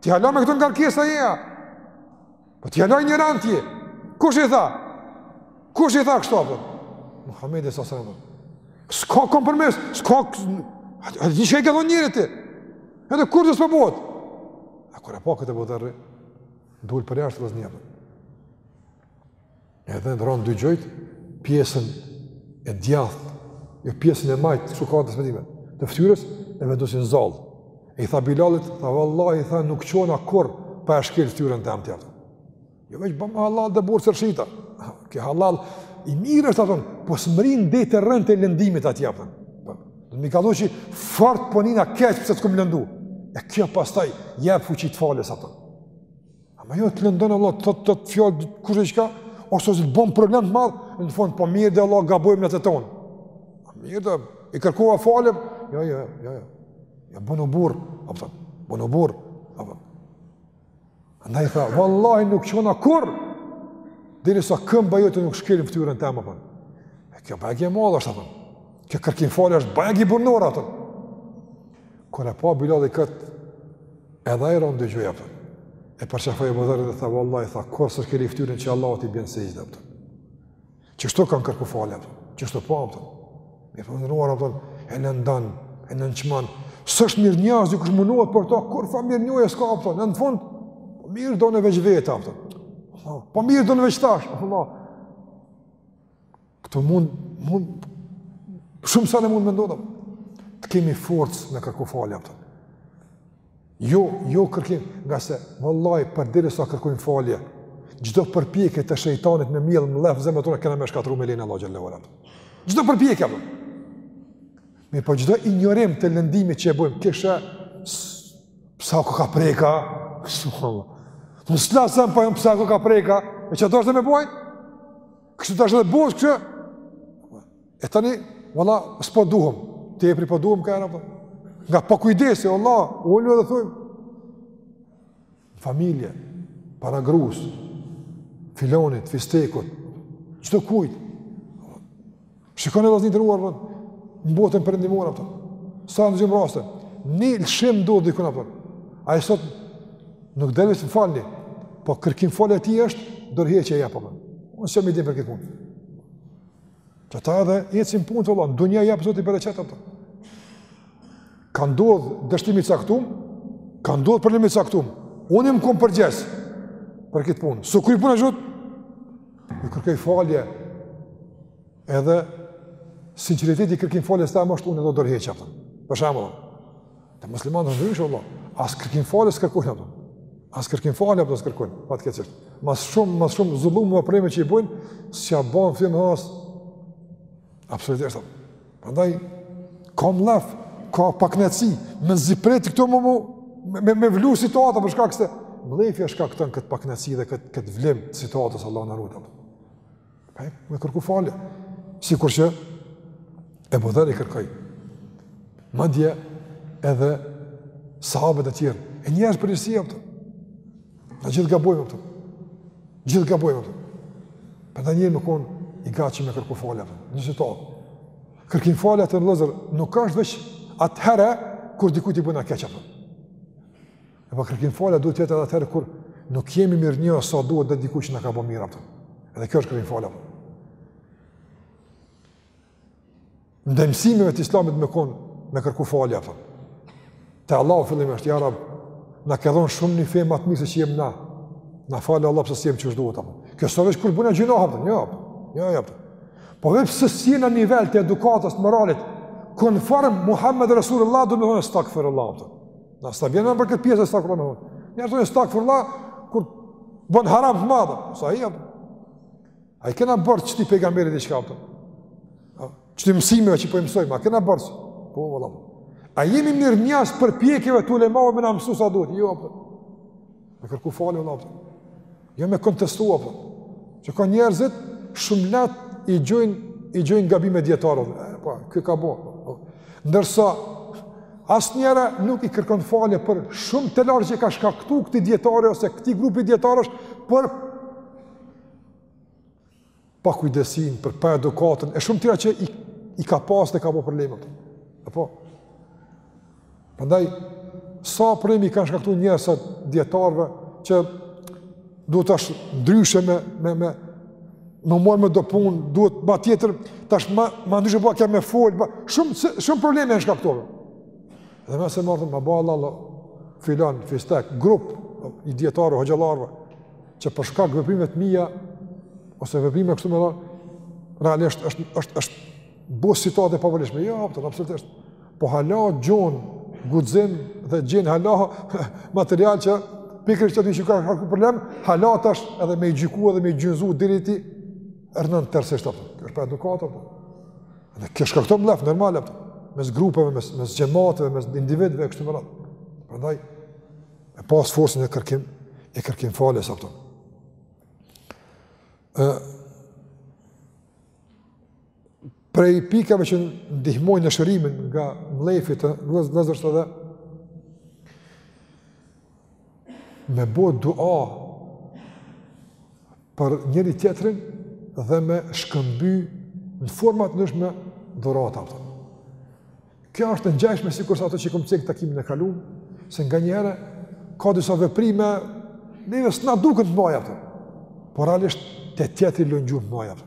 Ti hala me këto ngarkesa je, a. Po ti hala një rand ti. Kush i tha? Kush i tha kështu, apton? Muhamedi sa sa. S'ka kompromis, s'ka A ti çka i ke thonë njerit ti? Edhe kur të s'po bëhet? A kur e pa këtë Ebu Dherri, dul përjashtë vëllezër. Edhe ra n'dy gjujt, pjesën e djathtë, jo pjesën e majtë, kështu ka n'transmetime, të ftyrës, e vendosi n'zall. E i tha Bilalit, tha vallahi tha nuk çona kurrë, pa e shkel ftyrën teme ti. Jo veç bëma hallall dhe burë sërshita. Ky hallall i mirë është, apton, po s'mrrin dhe të rëndë të lëndimit atij, apton. Po, me i kallzu që fort po nihna keq pse të kom lëndu. E kjo pastaj i jep fuqi faljes, apton. Ama jo të lëndon vlla të thotë fjalë kush e çka ose të bën problem të madh, në fund po mirë de vlla gabojmë na të tonë. Po mirë de i kërkova falje. Jo, jo, jo, jo. Jo bënu burr, apo thotë, bënu burr, apo. Andaj tha, vallahi nuk çohna kurr. Derisa këmba jote nuk shkel në fytyrën teme apo. E kjo bajagi e madhe është apo. Kjo kërkim falje është bajagi burrnore atë. Kur e pa Bilali kët Edhe ai rëndë dhe gjoja kupton. E përqafoi Ebu Dherrin dhe tha, vallahi tha, kurrë s'e shkeli ftyrën që Allahut i bjen në sexhde kupton. Qështu kanë kërku falje kupton, qështu pa kupton. Mirëpo me ndëruar kupton, e në ndanë, e në në qmanë. S'është mirënjohës, kush mundohet për ta, kurrfarë mirënjohje s'ka kupton, e në fund, po mirë do në veç vetë kupton. Po mirë do në veç tash, vlla. Këtu mund, mund, shumë sa në mund me ndodhë, të kemi forcë me kërku falje, kupton. Jo, jo kërkim, ngase, vëlla, përderisa kërkojmë falje, çdo përpjekje të shejtanit me mjellë mllef në zemrat tona, kena me shkatrru me lejen e Allahut xhele ue ala. Çdo përpjekje, kupton. Mirëpo çdo injorim të lëndimit që e bojmë, kësha, pësa ku ka preka, kështu, vlla. Në slasëm, po jam pësa ku ka preka, e që do është dhe me bojnë? Kështu tash do të bëhet kjo. E tani, valla, s'po duhum. Ti e pri po duham këra po. Nga pakujdesia, vlla, ulu edhe thujmë. Familje, para grus, filonit, fistekut, çdo kujt? Shikon e vazhni të ruar, për, në botën perëndimore, për. Sa ndëgjojmë raste, një lëshim do dhe dikuna, për. Ai sot nuk del veç më falni, po kërkim falje e tij është, dorëheqje jep, për. Unë s'jam i denjë për këtë punë. Qata edhe, ecin punët vlla, në dunja jep Zoti bereqet, për. Ka ndodhë dështim i caktum, ka ndodhë problem i caktum. Unë jom kon përgjegjës për këtë punë. Së so, kërë punë e gjotë, i kërkoj falje, Edhe sinqeriteti i kërkim faljes tem është unë do dorëheq atë. Për shembull, te muslimanët është ndryshe valla. As kërkim falje s'kërkojnë atë. As kërkim falje apo s'kërkojnë, fatkeqësisht. Ma shumë, ma shumë zullum më prime që i bën, s'ja bën fim has. Absolutisht. Prandaj ka mllef, ka pakënaqësi, më zipret këtu më me me, me vlu situata për shkak se mllefi shkakton këtë pakënaqësi dhe këtë këtë vlim të situatës Allah na ruaj. Ai me kërku falje, sikurse Ebu Dherri kërkoi. Madje edhe sahabët e tjerë, e njerëzit përgjithësisht kupton. Na gjithë gabojmë kupton. Gjithë gabojmë kupton. Prandaj njeri me konë i gatshëm me kërku falje kupton. Në gjithë të. Kërkim falja vëllezër, nuk është veç atëherë, kur dikujt i bëna keq kupton. E pa kërkim falja duhet të jetë edhe atëherë kur nuk jemi mirënjohës sa duhet dhe dikush na ka bo mirë apo. Edhe kjo është kërkim falje. Ndaj mësimeve të islamit me konë, me kërku falje, apo. Te Allahu fillimisht, ja Rab, na ke dhonë shumë një fej ma të mirë se që jem na. Na fal Allah pse s'jem qysh duhet, apo. Kjo s'është veç kur bën gjynahe, apo. Jo, apo. Jo, jo, apo. Po veç pse s'je në nivel të edukatës, moralit, konform Muhammed Rasulullah, du me thonë, estagfirullah, apo. Na s'na bjen për këtë pjesë sa kur më thonë. Ne thonë estagfirullah kur bën haram të madh. Sa i jap. A i kena borxh këtij pejgamberi diçka apo. Këtyre mësimeve që po i mësojm, a kena borxh. Po valla. A jemi mirënjohës përpjekjeve të ulemave me na mësu sa duhet? Jo apo. Me kërku falje vëlla apo. Jo me kontestu apo. Që ka njerëzit shumë leht i gjojnë i gjojnë gabime dijetarëve. Eh, po, ky ka bë. Po. Ndërsa asnjëherë nuk i kërkon falje për shumë telashe që ka shkaktu këtij dijetari ose këtij grupi dijetarësh për pakujdesinë, për paedukatën e shumë tjera që i i ka pas dhe ka bo probleme. Apo. Prandaj sa probleme kanë shkaktu njerëzit dijetarëve që duhet tash ndryshe me me me u mor me do pun, duhet ma tjetër, tash ma, ma ndryshe po kja me folë, shumë, shumë probleme jan shkaktu. Dhe në vend se me thënë, ma bon hallall o, filan, fistek, grupi dijetarëve, hoxhallarëve, që për shkak veprimeve mija, ose veprime kështu me thonë, realisht është, është, është bo situata e pavolitshme, jo, apo, absolutisht, po hala gjon guxim dhe gjen hala material që pikërisht këtij që i ka kriju problem, hala tash edhe me i gjyku edhe me i gjunjëzu deri t'i rrënon tërsisht, apo, është paedukatë, apo. Dhe kjo shkakton mllef normal apo mes grupeve, mes mes xhemateve, mes individëve e kështu me radhë. Prandaj me pas forcën e kërkim e kërkim faljes apo. Është prej pikave që ndihmojnë në shërimin nga mllefi te vllezërit dhe me bo dua për njëri tjetërin dhe me shkëmby në forma të ndryshme dhurata. Apo. Kjo është e ngjajshme sikurse ato që i kem cekë takimin e kalum, se nganjëherë ka disa veprime, neve s'na duken të mdhaja, apo, por realisht te tjetri lonë gjurmë të mdhaja. Apo.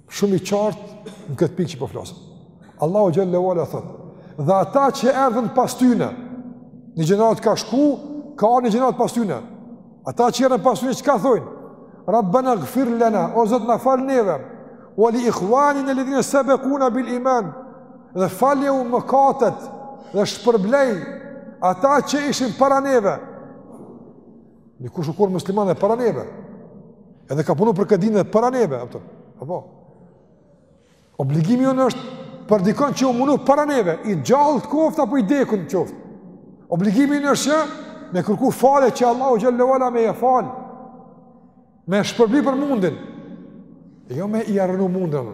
Shumë i qartë në këtë pikë që po flas. Allahu xhelle ue ala thot: "Dhe ata që erdhën pas tyne, një gjeneratë ka shku, ka ardh një gjeneratë pas tyne. Ata që erdhën pas tyne çka thonë? Rabbana ighfir lana, o Zot na fal neve. Wa li ikhwanina alladhina sabaquna bil iman." Dhe falju mëkatet dhe shpërblej ata që ishin para neve. Dikush u kanë musliman para neve. Edhe ka punu për këtë din edhe para neve. A kupton? A po? Obligimi jonë është për dikon që u munu para neve. I gjallë të koftë apo i dekun qoftë. Obligimi jonë është që me kërku falje që Allahu xhelle ue ala me e falë. Me shpërbly për mundin. E jo me i rrënu mundin.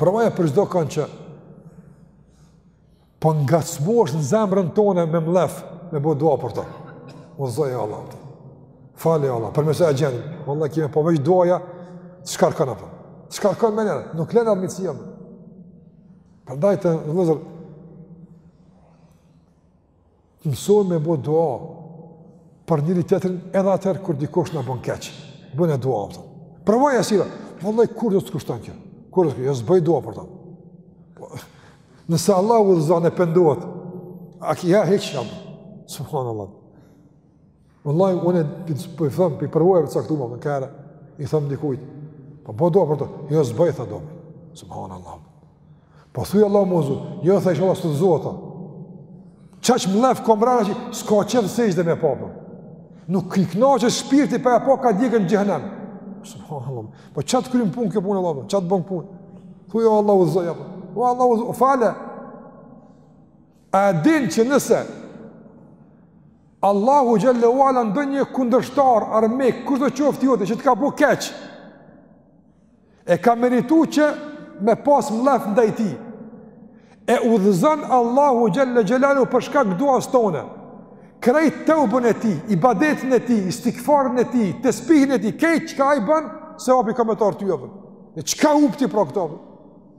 Provoje për çdo kënd që po të ngacmon në zemrën tonë me mllef, me bë dua për ta. O Zoti Allah. Fale Allah, përmirësoja gjendjen. Vallahi kjo veç duaja, të shkarkon apo? Të shkarkon menjëherë. Nuk lënë armiqësi jam. Prandaj të vëzhgoj Mësohemi me bo dua për njëri tjetrin edhe atëherë kur dikush na bon keq. Bone dua për ta. Provoje si re, vëllai, qka do të kushton kjo? Kur do të kushtan kjo? Jo, s'bëj dua për ta. Po, nëse Allahu e udhëzon e pendohet, a ki ja heq në bërë? Subhanallah. Vallahi unë po të po them po provoj të caktuar me kara, i them dikujt. Po bëj dua për të. Jo s'bëj tha do. Subhanallahu. Po thuaj Allah udhëzoje. Jo tha inshallah s'udhëzohet. Qaq mllef ka mbrenda që s'ka çel sejdë me papën. Nuk i kënaqë shpirti pa e pa ka digjet n'xhehenem. Subhanallahu. Po çat krym punë kjo punë Allahu. Çat bën punë. Thuaj Allah udhëzoje. Po Allah fale. A e din që nëse Allahu xhelle ue ala ndonjë kundërshtar armik kushdo qoftë i joti që të ka bo keq e ka meritu që me pas mllef ndaj tij e udhëzon Allahu xhelle xhelaluhu për shkak duas tande krejt teuben e tij ibadetin e tij istigfarin e tij tespihin e tij krejt çka ai bën sevapi ka me t'ardh ty e çka hup ti pra këtu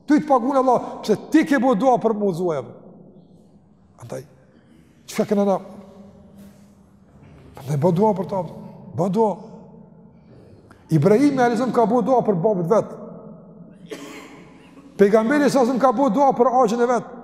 Ty të pagun Allah, pse ti ke bo dua për m'u udhëzu ai. Andaj, çka kena na? Andaj, bo dua për ta, bo dua. Ibrahimi alejhi selam ka bo dua për babën e vetë. Pejgamberi sasëm ka bo dua për axhën e vetë.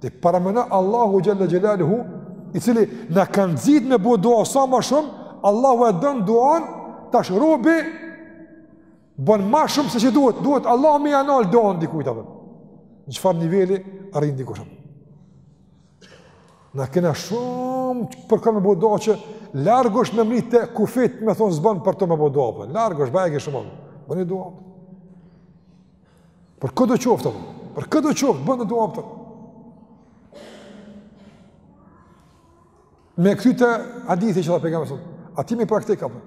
Dhe paramendo Allahu xhel-le xhelaluhu, i cili na ka nxit me bo dua sa ma shumë, Allahu e don duan, tash robi bën ma shumë se që duhet, duhet Allahu me ja nal duan dikujt apton. Në çfarë niveli arrin dikush. Ne kena shumë që për kërë me bo dua që, larg është me mrri te kufiri me thonë s'ban për të me bo dua apton. Larg është, bajke shumë apton. Bëni dua apton. Për këtë do qoftë, për këtë do qoftë, bëndë dua për. Me këtë të hadithi që tha pejgamberi sëmë, a ti mi praktika për.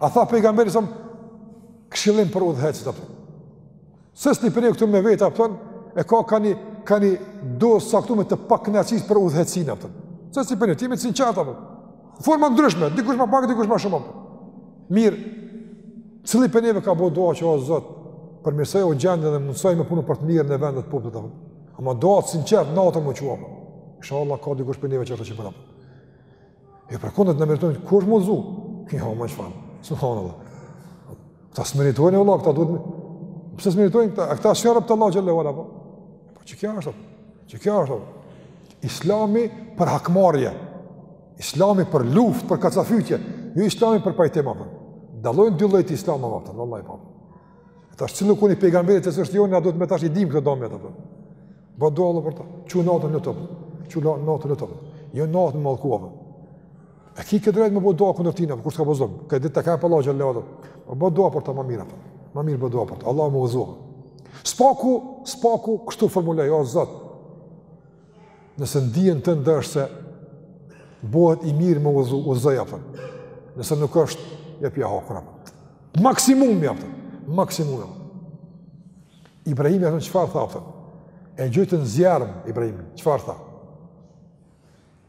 A tha pejgamberi sëmë, këshillim për udhëhecë të për. Sës një përnjë këtu me veta për, e ka ka një, ka një do saktume të pak në acis për udhëhecina për. Sës një përnjë, ti me të sinqata për. Forma të ndryshme, dikush më pak, dikush më shumë. Mirë. Cili prej neve ka bo dua që o Zot, përmirësoja gjendjen dhe mundësoja me punu për të mirën e vendit të popullit tonë. Ama dua të sinqertë natën më quam. Inshallah ka dikush prej neve që ato që bëra. E për kundër të meritojn kush më zu. Jo, më fal. Subhanallah. Këta s'e meritojnë vëlla, këta duhet. Pse s'e meritojnë këta? Këta s'janë robtë e Allahut xhel-le ue ala. Po. Po që kjo është, që kjo është, islami për hakmarrje, islami për luftë, për kacafytje, ju jo islami për pajtim, apton. Dallojnë dy lloje të islamave, për, për, për, për. Tash cilin kuni pejgamberi të sështë joni, a duhet me tash i dim këtë dami atë, apton. Ba do allë për ta, që natën në tëpë, që natën në tëpë, jo natën më alkuave. A ki të drejtë me bo dua kundër tina, apton kur s'ka bo zonë, këtë ditë të ka e për Allah xhel-le ue ala, po bo dua për ta ma mirë, apton. ma mirë bo dua për ta, Allahu me i udhëzu. S'paku, s'paku, kështu formuloje, o Zot, nëse n'dijen tënde është se bohet i mirë me udhëzu, udhëzoje apton, nëse nuk është, jepja hakun apton. Maksimum, apton, maksimum, apton. Ibrahimi, alejhi selam, çfarë tha apton? E gjujtën n'zjarm, Ibrahimi, çfarë tha?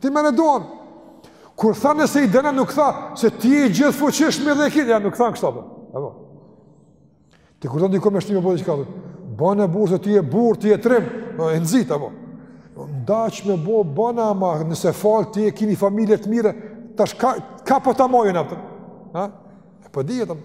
Ti me në duan. Kur tha nëse i dënon nuk tha se ti je i gjithëfuqishmi dhe e Ja, nuk tha kështu apton. Evo. Ti kur don dikon me shti me bo diçka dhe. Bane bre se ti je burrë, ti je trim. Po, e nxit, apton. Ndaç me bo, bane ama, nëse fal, ti e kini familje të mirë. Tash ka, ka po të mojën apton. Ha? E po dihet apton.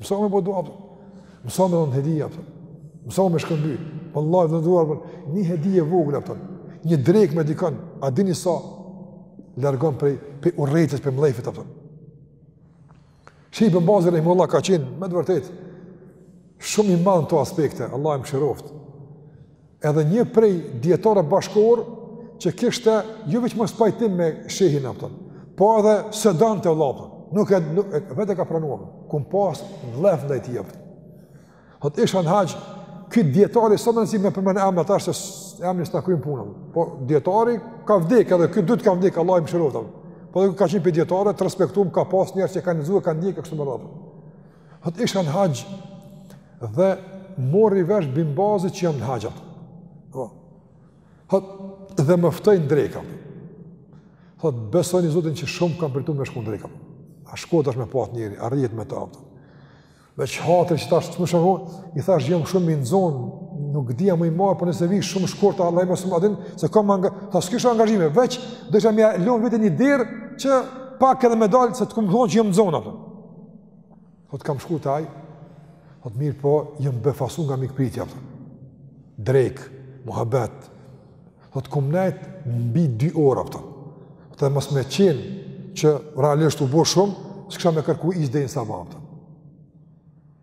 Mëso me bo dua, apton. Mëso me dhënë hedije, apton. Mëso me shkëmby. Për Allah e dhënduar, apton. Një hedije e vogël, apton. Një drekë me dikën, a dini sa largon prej, prej urrejtjes, prej mllefit, apton. Shejh Bin Bazi rahimehullah ka qenë, me të vërtetë, shumë i madh në këto aspekte, Allahu e mëshiroftë. Edhe një prej dijetarëve bashkëkohor që kishte jo veç mospajtim me shehin apton, po edhe s'e donte valla apton. Nuk e vetë ka pranuar. Kum pas mllef ndaj tij apo. Thot isha n'haxh ky dijetari s'o me rëndësi me përmend emrat tash se emri s'ta kryen punën. Po dijetari ka vdekë edhe ky i dyti ka vdekë Allahu i mëshiroftë. Po ka qenë për dijetarë të respektuam ka pas njerëz që kanë ndëgju kanë ndjekë kështu me radhë. Thotë isha në haxh dhe mori vesh Bin Bazi që jam në haxh. Thotë dhe më ftoi në drekë. Thotë beso në Zotin që shumë kam përtu me shku në drekë. A shkot është me pat njeri, a rritë me ta. Thotë. Dhe që hatër që ta është të më shumë, i thash jam shumë i nxonë, nuk di a muj me ardhë, apton po nëse vi shumë shkurt, vallahi më shumë a din, se kam anga... Tha, s'kisha shumë angazhime, veç, desha me ia lënë vetes një derë që pak edhe me dalë, se të kum thonë që jam nxonë, apton. Thot kam shku te ai, thot mirëpo, jam befasu nga mikpritja, thot. Drekë, muhabet, thot kum nejt mbi dy orë, thot. Thot edhe mos me qenë që realisht u bo shumë, s'kisha me kërku izën deri n'sabah, thot.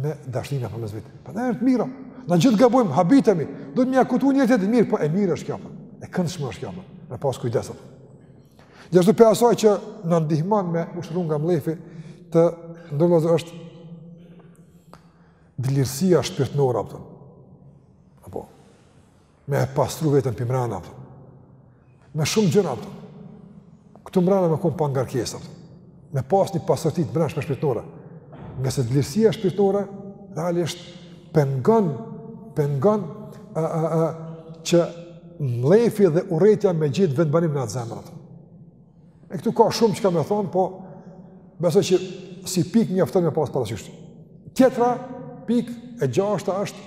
me dashni na përmes veti. Prandaj është mirë, na gjithë gabojmë, habitemi, duhet me ia kujtu një tjetrit, mirëpo e mirë është kjo, po. e këndshme është kjo, po. me pas kujdes apton. Gjithashtu prej asaj që na ndihmon me u shëru nga mllefi, të nderuar është dëlirësia shpirtnore, apton. Apo, me e pastru veten përmrena, apton. me shumë gjëra, apton. këtu mrena me konë pa ngarkesa, apton. me pas një pastërti t'mrendshme shpirtnore, ngase dlirësia shpirtnore, realisht, pengon, pengon, a, a, a, që mllefi dhe urrejtja me gjet vendbanim në ato zemra. E këtu ka shumë çka me thonë, po, besoj që si pikë mjafton me pas parasysh. Tjetra, pikë e gjashta është,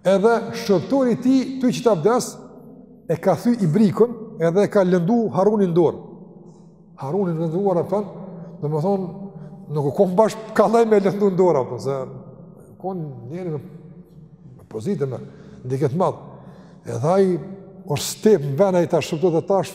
Edhe shërbtori i tij tuj i qit abdes e ka thy ibrikun edhe e ka lëndu Harunin n'dorë. Harunin në dorë apton domethonë nuk u kon bash kollaj me lëndu n'dorë apo se kon njeri me pozitë me ndikim të madh. Edhe ai është step në ven ai tash shërbtori tash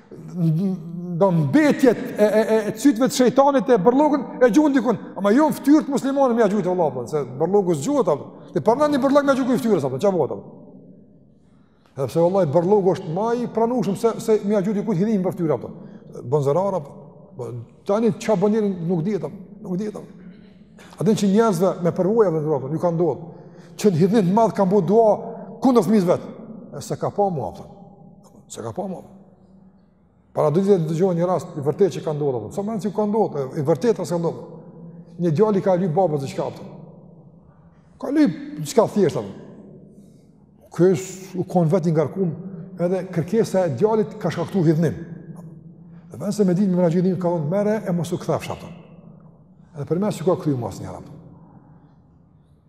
do mbetje e e e, e cytjeve të shejtanit e bërllogun e gjun dikun, ama jo n'fytyrë t'muslimanëve me gjujt valla apton, se bërllogu s'gjuhet apo. Ti po don bërllog me gjujt fytyrës apo çfarë bëhet apo? Edhe pse vallahi bërllogu është më i pranueshëm sesa me gjujt dikujt hidhnim për fytyrë apo. Bën zarar apo. Po tani çfarë bën njeri nuk dihet apo, nuk dihet apo. A din që njerëzve me përvojë vetë rrëfejnë, ju kanë ndodhur. Që n'hidhnim të madh kanë bo dua kundër fëmijës vet. Sa ka pa mua apo. Po, se ka pa më. Para dy ditë dëgjova një rast i vërtetë që ka ndodhur. Po. S'ka rëndësi ka ndodhur, i vërtetë a s'ka ndodhur. Një djal i ka lyp babës diçka apo. Ka lyp diçka thjesht apo. Ky u kon vetë ngarkum, edhe kërkesa e djalit ka shkaktu hidhnim. Dhe pa e ditë me menaxhu i ka thënë merre e mos u kthefsh apo. Edhe për mes që ka kryu mas një rast.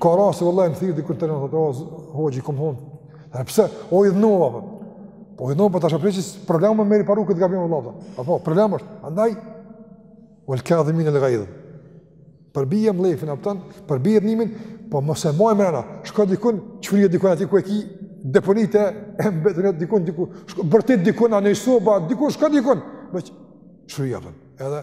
Ka rast se vëllai më thirr dikush të thotë o hoxhë kom hup. E pse? O u hidhnova. Po, po u hidhnove po tash apo qysh problem me e riparu këtë gabim vëllai. Apo problem është. Andaj ul ka dhimin el ghaidh. Përbije mllefin apo, përbije hidhnimin, po mos e maj mrena. Shko dikun, çfrije dikun aty ku e ki deponinë e mbeturinave dikun diku. Shko bërtit dikun a në sobë, diku shko dikun. Veç çfrije apo. Edhe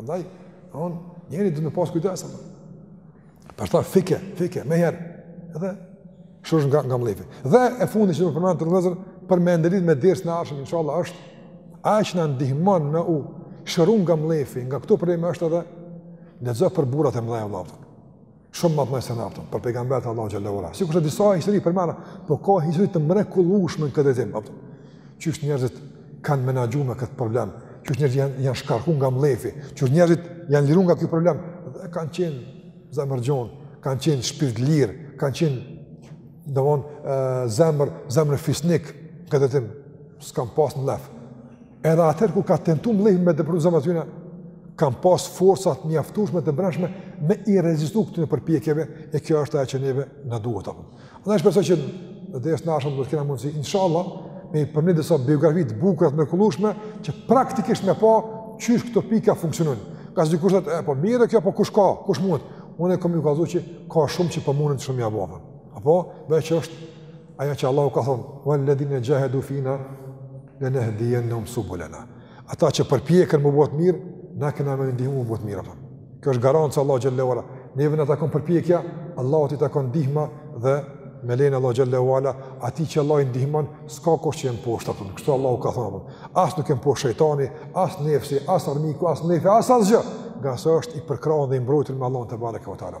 Andaj, o, njeri duhet me pas kujdes, apo. Për ta fike, fike, meniherë. Edhe, shërohesh nga, nga mllefi. Dhe e fundi që du me përmend vllezër, për me e ndërlidh me dersin e ardhshëm, inshallah, është, ajo që na ndihmon me u shëru nga mllefi, nga këto probleme është edhe, lexo për burat e mdhej e mdhej shumë më të mdhej se na apo, për pejgamberët e Allahut xhelle ve ala. Sikurse te disa histori përmena, po ka histori të mrekullushme në këtë drejtim, apo. Qysh njerëzit kanë menaxhu me këtë problem, qysh njerëzit janë, janë shkarku nga mllefi, qysh njerëzit janë liru nga ky problem, dhe kanë qenë zemërgjon, kanë qenë shpirt lirë, kanë qenë, domethënë, zemër, zemër fisnik, n'këtë drejtim, s'kanë pas mllef. Edhe atëherë ku ka tentu mllefi me depërtu n'zemra tyne, kanë pas forca të mjaftueshme të brendshme me i rezistu këtyre përpjekjeve e kjo është ajo që neve na duhet apo. Andaj shpresoj që në dersin e ardhshëm do të kemi mundësi inshallah me i përmendë disa biografi të bukura të mrekullueshme që praktikisht me pa qysh këto pika funksionojnë. Ka dikush thotë po mirë kjo po kush ka, kush mund. Unë kam ju kallzu që ka shumë që po mundën shumë ja bojn. Apo, veç është Ajo që Allahu ka thonë, "Walladhina jahadu fina lanahdiyannahum subulana." Ata që përpjeken me u bo të mirë, na kena me i ndihmu me u bo të mirë apo. Kjo është garancë e Allahut xhelle ve ala. Neve na takon përpjekja, Allahut i takon ndihma dhe me lejen e Allahut xhelle ve ala, atij që Allahu i ndihmon, s'ka kush që e mposht, apo, kështu Allahu ka thonë, as nuk e mposht shejtani, as nefsi, as armiku, as mllefi, as asgjë, ngase është i përkrahun dhe i mbrojtun me Allahun tebareke ve teala.